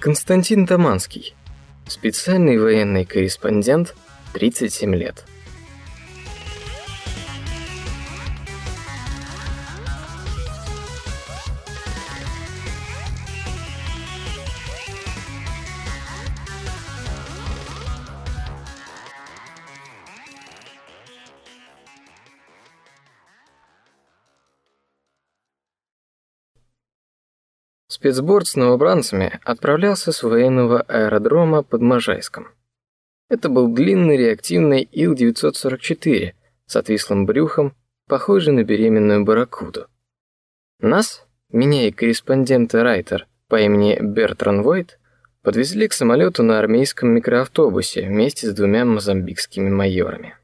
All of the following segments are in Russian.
Константин Таманский. Специальный военный корреспондент, 37 лет. Спецборд с новобранцами отправлялся с военного аэродрома под Можайском. Это был длинный реактивный Ил-944 с отвислым брюхом, похожий на беременную барракуду. Нас, меня и корреспондента Райтер по имени Бертран Войт, подвезли к самолету на армейском микроавтобусе вместе с двумя мозамбикскими майорами.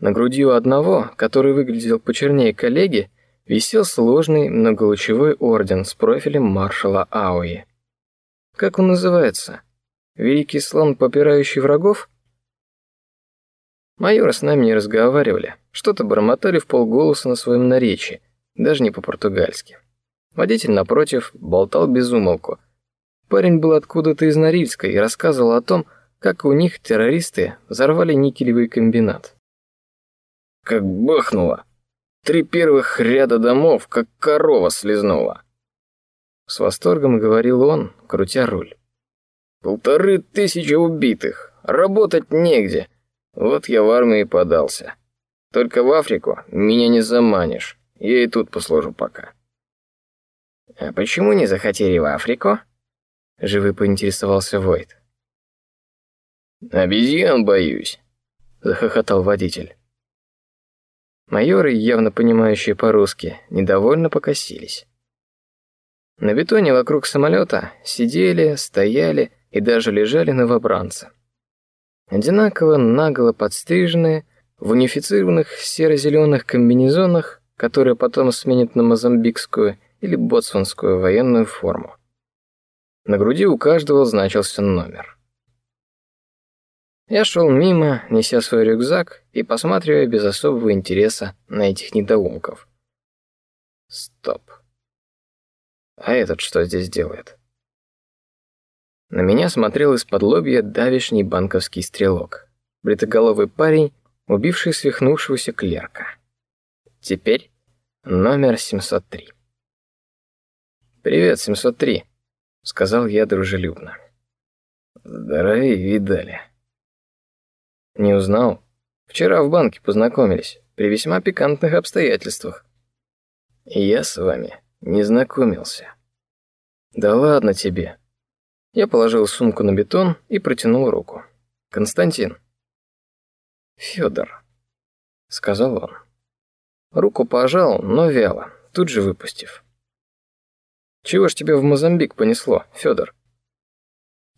На груди у одного, который выглядел почернее коллеги, висел сложный многолучевой орден с профилем маршала Ауи. Как он называется? Великий слон, попирающий врагов? Майоры с нами не разговаривали, что-то бормотали в полголоса на своем наречии, даже не по-португальски. Водитель напротив болтал без умолку. Парень был откуда-то из Норильска и рассказывал о том, как у них террористы взорвали никелевый комбинат. Как бахнуло, Три первых ряда домов, как корова слезнула. С восторгом говорил он, крутя руль. Полторы тысячи убитых, работать негде. Вот я в армию подался. Только в Африку меня не заманишь. Я и тут послужу пока. А почему не захотели в Африку? Живый поинтересовался Войт. Обезьян боюсь, захохотал водитель. Майоры, явно понимающие по-русски, недовольно покосились. На бетоне вокруг самолета сидели, стояли и даже лежали новобранцы. Одинаково наголо подстриженные, в унифицированных серо-зеленых комбинезонах, которые потом сменят на мозамбикскую или ботсванскую военную форму. На груди у каждого значился номер. Я шел мимо, неся свой рюкзак и посматривая без особого интереса на этих недоумков. Стоп. А этот что здесь делает? На меня смотрел из-под лобья давишний банковский стрелок, бритоголовый парень, убивший свихнувшегося клерка. Теперь номер 703. Привет, 703, сказал я дружелюбно. Здорово, видали. Не узнал. Вчера в банке познакомились при весьма пикантных обстоятельствах. Я с вами не знакомился. Да ладно тебе. Я положил сумку на бетон и протянул руку. Константин. Федор, сказал он. Руку пожал, но вяло, тут же выпустив. Чего ж тебе в Мозамбик понесло, Федор?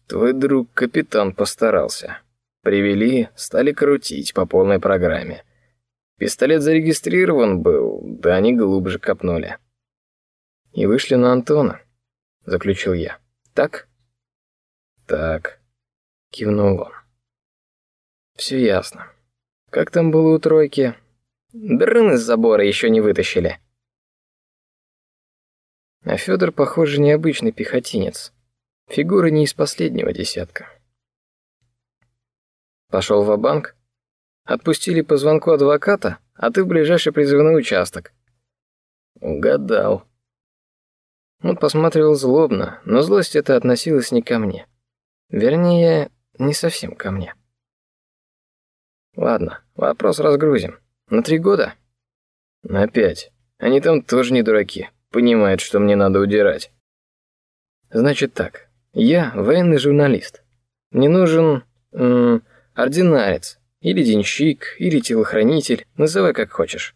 Твой друг капитан постарался. Привели, стали крутить по полной программе. Пистолет зарегистрирован был, да они глубже копнули. И вышли на Антона, заключил я. Так? Так, кивнул он. Все ясно. Как там было у тройки? Дрын из забора еще не вытащили. А Федор, похоже, необычный пехотинец. Фигура не из последнего десятка. Пошел в банк Отпустили по звонку адвоката, а ты в ближайший призывной участок. Угадал. Он посматривал злобно, но злость эта относилась не ко мне. Вернее, не совсем ко мне. Ладно, вопрос разгрузим. На три года? На пять. Они там тоже не дураки. Понимают, что мне надо удирать. Значит так. Я военный журналист. Мне нужен... М ординарец, или денщик, или телохранитель, называй как хочешь.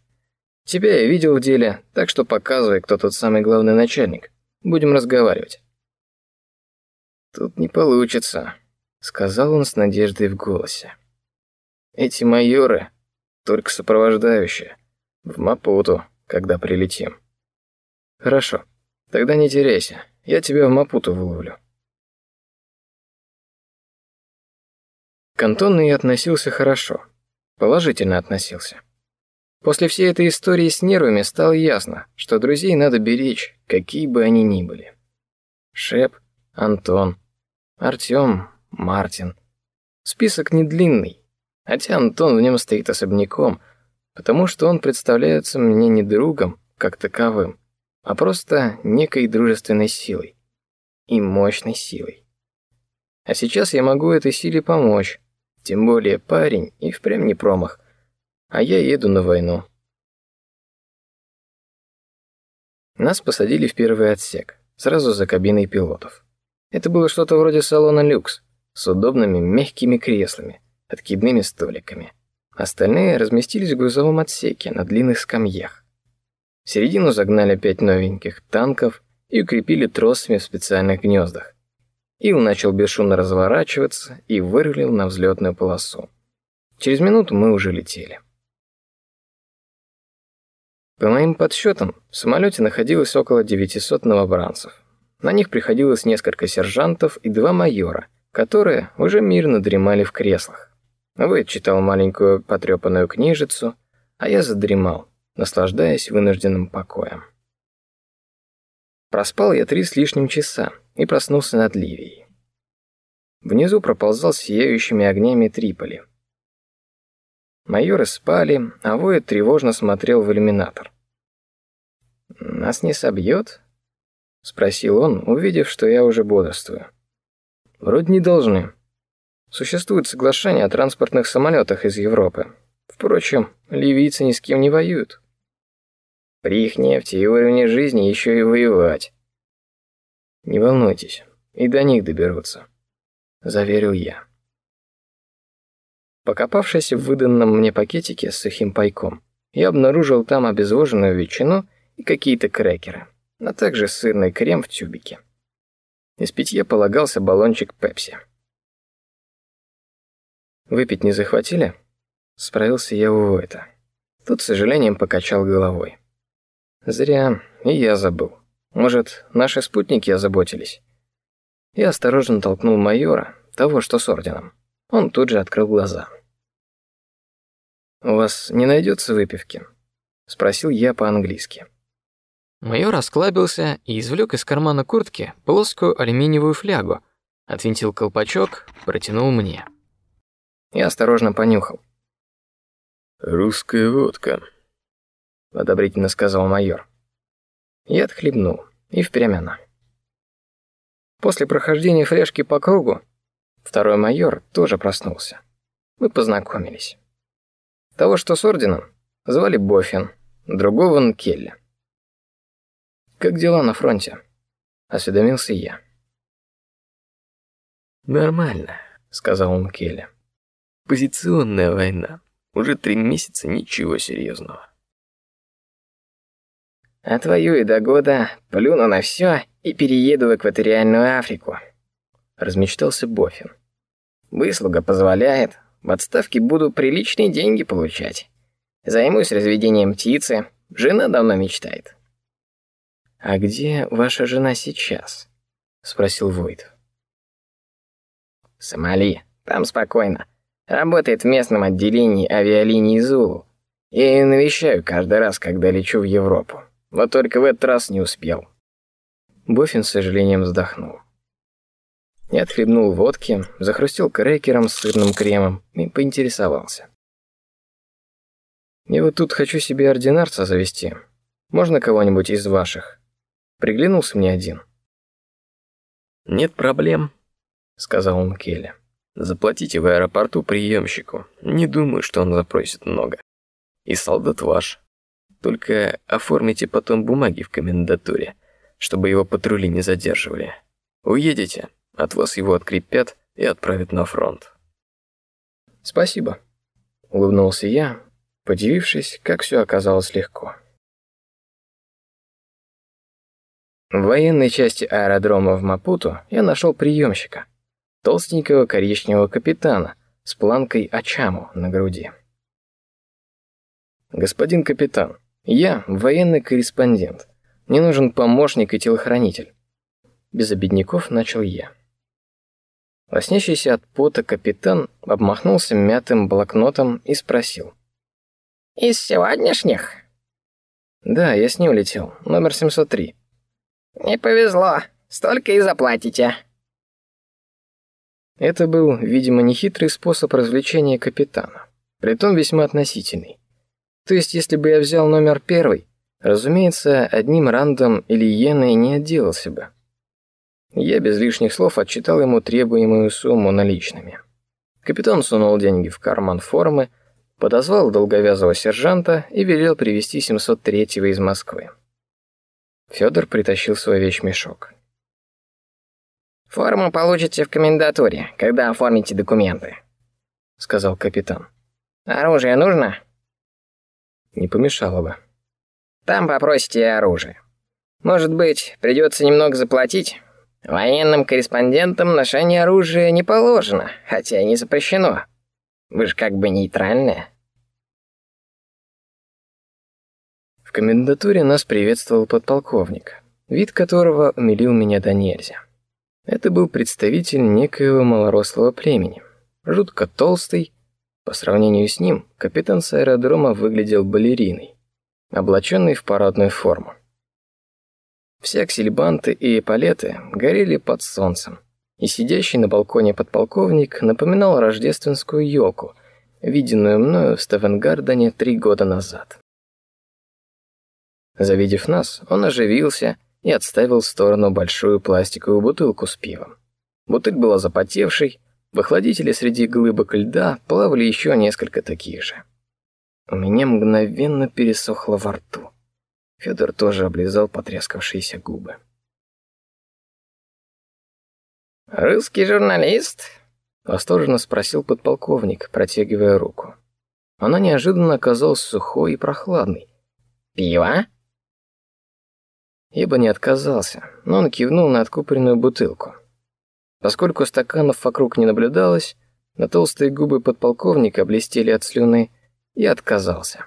Тебя я видел в деле, так что показывай, кто тут самый главный начальник. Будем разговаривать. Тут не получится, сказал он с надеждой в голосе. Эти майоры только сопровождающие. В Мапуту, когда прилетим. Хорошо. Тогда не теряйся. Я тебя в Мапуту выловлю. К Антону я относился хорошо, положительно относился. После всей этой истории с нервами стало ясно, что друзей надо беречь, какие бы они ни были. Шеп, Антон, Артем, Мартин. Список не длинный, хотя Антон в нем стоит особняком, потому что он представляется мне не другом как таковым, а просто некой дружественной силой и мощной силой. А сейчас я могу этой силе помочь, тем более парень и впрямь не промах, а я еду на войну. Нас посадили в первый отсек, сразу за кабиной пилотов. Это было что-то вроде салона люкс, с удобными мягкими креслами, откидными столиками. Остальные разместились в грузовом отсеке на длинных скамьях. В середину загнали пять новеньких танков и укрепили тросами в специальных гнездах. Ил начал бесшумно разворачиваться и вырулил на взлетную полосу. Через минуту мы уже летели. По моим подсчетам, в самолете находилось около 900 новобранцев. На них приходилось несколько сержантов и два майора, которые уже мирно дремали в креслах. Вейд читал маленькую потрепанную книжицу, а я задремал, наслаждаясь вынужденным покоем. Проспал я три с лишним часа и проснулся над Ливией. Внизу проползал сияющими огнями Триполи. Майоры спали, а Воет тревожно смотрел в иллюминатор. «Нас не собьет?» — спросил он, увидев, что я уже бодрствую. «Вроде не должны. Существует соглашение о транспортных самолетах из Европы. Впрочем, ливийцы ни с кем не воюют. При их нефти и уровне жизни еще и воевать. Не волнуйтесь, и до них доберутся», — заверил я. Покопавшись в выданном мне пакетике с сухим пайком, я обнаружил там обезвоженную ветчину и какие-то крекеры, а также сырный крем в тюбике. Из питья полагался баллончик пепси. «Выпить не захватили?» — справился я у Войта. Тут с сожалением покачал головой. «Зря, и я забыл. Может, наши спутники озаботились?» Я осторожно толкнул майора, того, что с орденом. Он тут же открыл глаза. «У вас не найдется выпивки?» — спросил я по-английски. Майор расклабился и извлек из кармана куртки плоскую алюминиевую флягу, отвинтил колпачок, протянул мне. Я осторожно понюхал. «Русская водка», — одобрительно сказал майор. Я отхлебнул, и впрямь она. После прохождения фляжки по кругу, второй майор тоже проснулся. Мы познакомились. Того, что с орденом, звали Бофин, другого Нкелли. «Как дела на фронте?» — осведомился я. «Нормально», — сказал он Келли. «Позиционная война. Уже три месяца ничего серьезного». «Отвоюю до года, плюну на все и перееду в экваториальную Африку», — размечтался Бофин. «Выслуга позволяет, в отставке буду приличные деньги получать. Займусь разведением птицы, жена давно мечтает». «А где ваша жена сейчас?» — спросил Войт. «Сомали, там спокойно. Работает в местном отделении авиалинии Зулу. Я ее навещаю каждый раз, когда лечу в Европу. Вот только в этот раз не успел». Боффин с сожалением вздохнул. Я отхлебнул водки, захрустил крекером с сырным кремом и поинтересовался. «Я вот тут хочу себе ординарца завести. Можно кого-нибудь из ваших? Приглянулся мне один». «Нет проблем», — сказал он Келли. «Заплатите в аэропорту приемщику. Не думаю, что он запросит много. И солдат ваш. Только оформите потом бумаги в комендатуре, чтобы его патрули не задерживали. Уедете, от вас его открепят и отправят на фронт. Спасибо, улыбнулся я, подивившись, как все оказалось легко. В военной части аэродрома в Мапуту я нашел приемщика, толстенького коричневого капитана с планкой Ачаму на груди. Господин капитан, я военный корреспондент. Мне нужен помощник и телохранитель. Без обедняков начал я. Лоснящийся от пота капитан обмахнулся мятым блокнотом и спросил. «Из сегодняшних?» «Да, я с ним летел, номер 703». «Не повезло, столько и заплатите». Это был, видимо, нехитрый способ развлечения капитана, притом весьма относительный. То есть, если бы я взял номер первый, разумеется, одним рандом или иеной не отделался бы. Я без лишних слов отчитал ему требуемую сумму наличными. Капитан сунул деньги в карман формы, подозвал долговязого сержанта и велел привезти 703-го из Москвы. Федор притащил свой вещмешок. Форму получите в комендатуре, когда оформите документы, сказал капитан. Оружие нужно? Не помешало бы. Там попросите оружие. Может быть, придется немного заплатить. Военным корреспондентам ношение оружия не положено, хотя и не запрещено. Вы же как бы нейтральные. В комендатуре нас приветствовал подполковник, вид которого умилил меня до нельзя. Это был представитель некоего малорослого племени, жутко толстый. По сравнению с ним, капитан с аэродрома выглядел балериной, облаченный в парадную форму. Все аксельбанты и эполеты горели под солнцем, и сидящий на балконе подполковник напоминал рождественскую елку, виденную мною в Ставенгардене три года назад. Завидев нас, он оживился и отставил в сторону большую пластиковую бутылку с пивом. Бутыль была запотевшей, в охладителе среди глыбок льда плавали еще несколько таких же. У меня мгновенно пересохло во рту. Федор тоже облизал потрескавшиеся губы. «Русский журналист?» — восторженно спросил подполковник, протягивая руку. Она неожиданно оказалась сухой и прохладной. «Пиво?» Я бы не отказался, но он кивнул на откупоренную бутылку. Поскольку стаканов вокруг не наблюдалось, на толстые губы подполковника блестели от слюны, и отказался.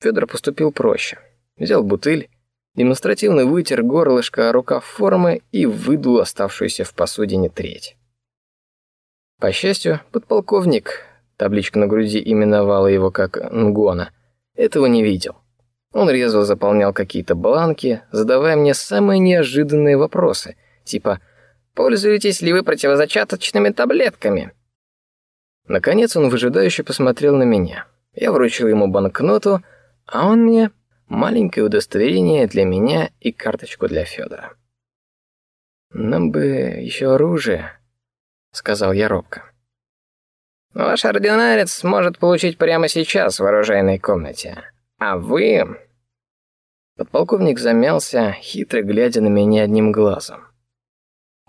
Федор поступил проще. Взял бутыль, демонстративно вытер горлышко о рукав формы и выдул оставшуюся в посудине треть. По счастью, подполковник, табличка на груди именовала его как Нгона, этого не видел. Он резво заполнял какие-то бланки, задавая мне самые неожиданные вопросы, типа «Пользуетесь ли вы противозачаточными таблетками?» Наконец он выжидающе посмотрел на меня. Я вручил ему банкноту, а он мне маленькое удостоверение для меня и карточку для Федора. «Нам бы еще оружие», — сказал я робко. «Ваш ординарец может получить прямо сейчас в оружейной комнате. А вы...» Подполковник замялся, хитро глядя на меня одним глазом.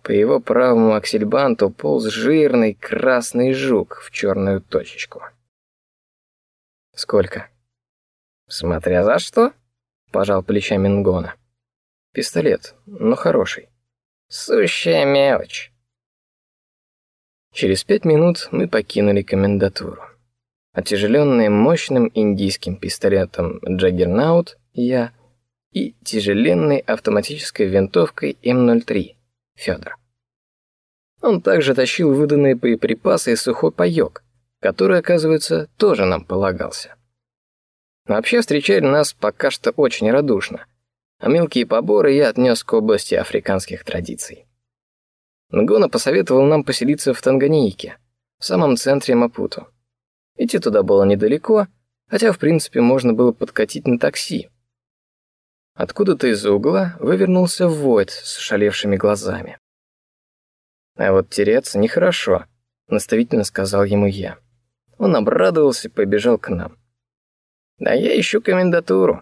По его правому аксельбанту полз жирный красный жук в черную точечку. «Сколько?» «Смотря за что?» — пожал плечами Нгона. «Пистолет, но хороший». «Сущая мелочь». Через пять минут мы покинули комендатуру. Отяжеленные мощным индийским пистолетом Джаггернаут, я и тяжеленной автоматической винтовкой М03 Федор. Он также тащил выданные боеприпасы и сухой паёк, который, оказывается, тоже нам полагался. Вообще встречали нас пока что очень радушно, а мелкие поборы я отнес к области африканских традиций. Нгона посоветовал нам поселиться в Танганьике, в самом центре Мапуту. Идти туда было недалеко, хотя, в принципе, можно было подкатить на такси. Откуда-то из-за угла вывернулся Войт с шалевшими глазами. «А вот тереться нехорошо», — наставительно сказал ему я. Он обрадовался и побежал к нам. «Да я ищу комендатуру».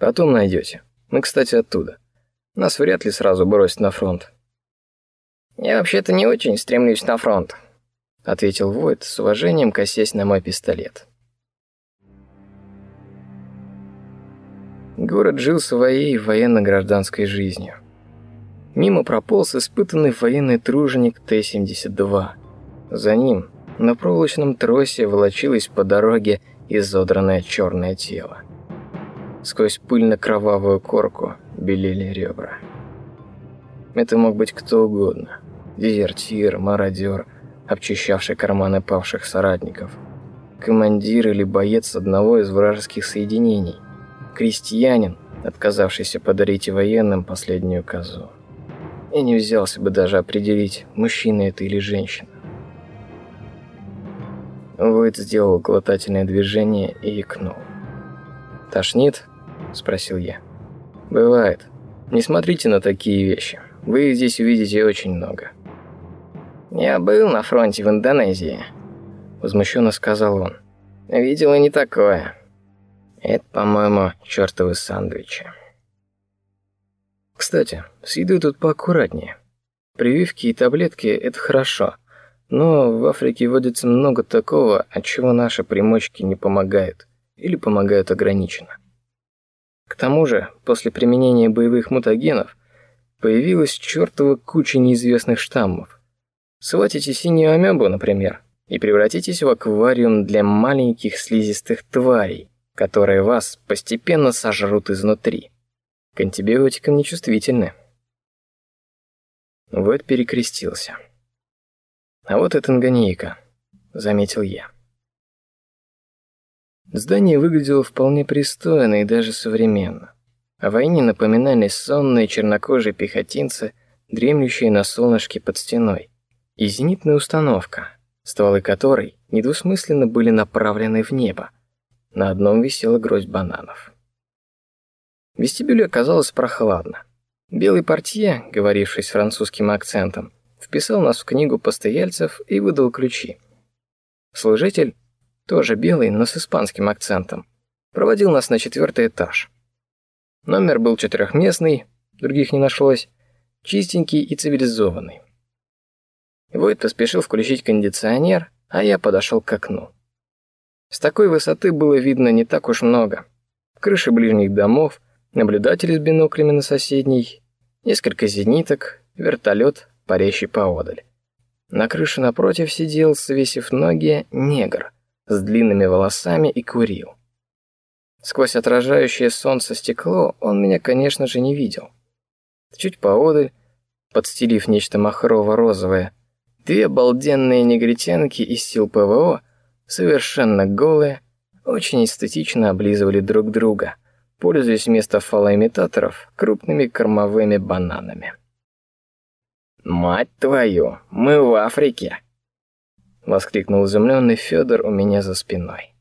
«Потом найдете. Мы, кстати, оттуда. Нас вряд ли сразу бросят на фронт». «Я вообще-то не очень стремлюсь на фронт», — ответил Войт с уважением, косясь на мой пистолет. Город жил своей военно-гражданской жизнью. Мимо прополз испытанный военный труженик Т-72. За ним на проволочном тросе волочилось по дороге изодранное черное тело. Сквозь пыльно-кровавую корку белели ребра. Это мог быть кто угодно. Дезертир, мародер – обчищавший карманы павших соратников, командир или боец одного из вражеских соединений, крестьянин, отказавшийся подарить военным последнюю козу. я не взялся бы даже определить, мужчина это или женщина. Войт сделал глотательное движение и икнул. «Тошнит?» – спросил я. «Бывает. Не смотрите на такие вещи. Вы здесь увидите очень много». «Я был на фронте в Индонезии», – возмущенно сказал он. «Видел и не такое. Это, по-моему, чертовы сандвичи». Кстати, с едой тут поаккуратнее. Прививки и таблетки – это хорошо, но в Африке водится много такого, от чего наши примочки не помогают или помогают ограниченно. К тому же, после применения боевых мутагенов появилась чертова куча неизвестных штаммов. Схватите синюю амебу, например, и превратитесь в аквариум для маленьких слизистых тварей, которые вас постепенно сожрут изнутри. К антибиотикам нечувствительны. Вот перекрестился. А вот и Танганьика, заметил я. Здание выглядело вполне пристойно и даже современно. О войне напоминали сонные чернокожие пехотинцы, дремлющие на солнышке под стеной, и зенитная установка, стволы которой недвусмысленно были направлены в небо. На одном висела гроздь бананов. В вестибюле оказалось прохладно. Белый портье, говоривший с французским акцентом, вписал нас в книгу постояльцев и выдал ключи. Служитель, тоже белый, но с испанским акцентом, проводил нас на четвертый этаж. Номер был четырехместный, других не нашлось, чистенький и цивилизованный. Войт поспешил включить кондиционер, а я подошел к окну. С такой высоты было видно не так уж много. Крыши ближних домов, наблюдатели с биноклями на соседней, несколько зениток, вертолет, парящий поодаль. На крыше напротив сидел, свесив ноги, негр с длинными волосами и курил. Сквозь отражающее солнце стекло он меня, конечно же, не видел. Чуть поодаль, подстелив нечто махрово-розовое, две обалденные негритянки из сил ПВО, совершенно голые, очень эстетично облизывали друг друга – пользуясь вместо фалоимитаторов крупными кормовыми бананами. «Мать твою, мы в Африке!» — воскликнул изумленный Федор у меня за спиной.